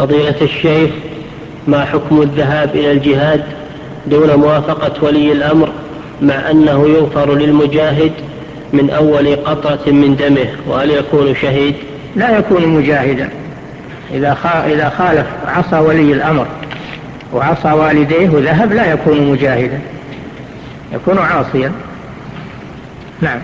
فضيلة الشيخ ما حكم الذهاب إلى الجهاد دون موافقة ولي الأمر مع أنه يغفر للمجاهد من أول قطرة من دمه وهل يكون شهيد؟ لا يكون مجاهدا. إذا إذا خالف عصى ولي الأمر وعصى والديه وذهب لا يكون مجاهدا. يكون عاصيا. نعم.